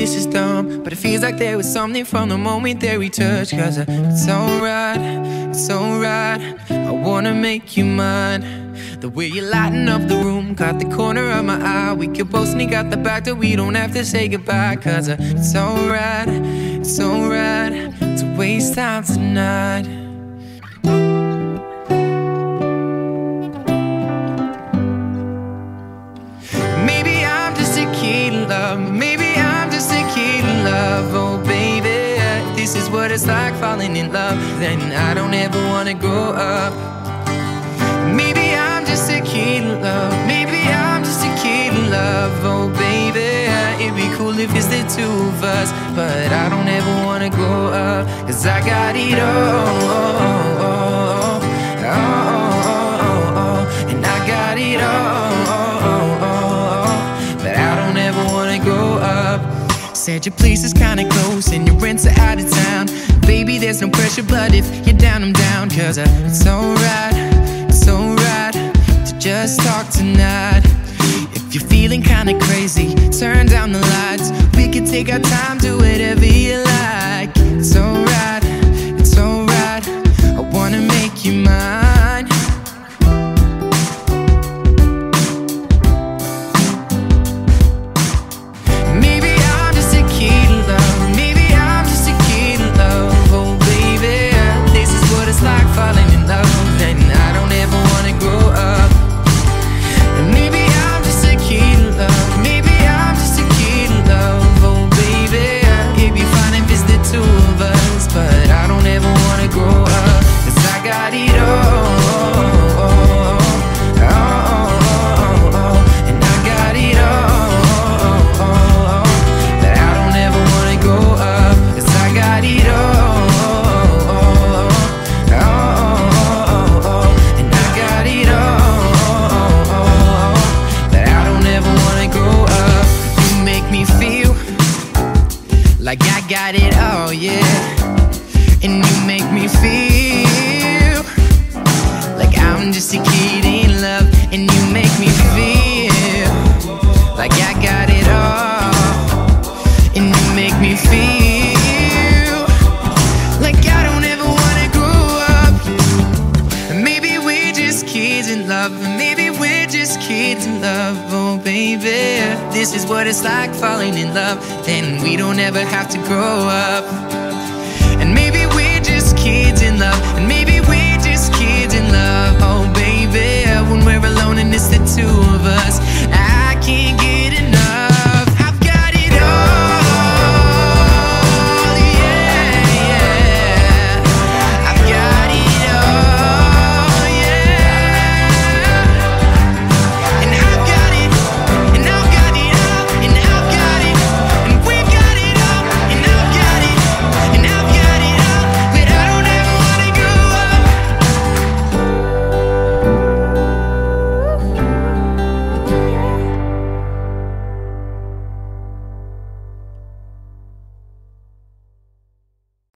this is dumb, but it feels like there was something from the moment that we touched. Cause it's alright, it's alright. I wanna make you mine. The way you lighten up the room, caught the corner of my eye. We could both sneak out the back door, we don't have to say goodbye. Cause it's alright, it's alright to waste time tonight. What it's like falling in love. Then I don't ever wanna grow up. Maybe I'm just a kid in love. Maybe I'm just a kid in love. Oh, baby, it'd be cool if it's the two of us. But I don't ever wanna grow up. Cause I got it all. Said your place is kinda close and your rents are out of town. Baby, there's no pressure, but if you're down, I'm down. Cause it's alright, it's alright to just talk tonight. If you're feeling kinda crazy, turn down the lights. We can take our time, do whatever you like. Like I got it all, yeah. And you make me feel like I'm just a kid in love. And you make me feel afraid to love, oh baby. This is what it's like falling in love, then we don't ever have to grow up. And maybe we're just kids in love.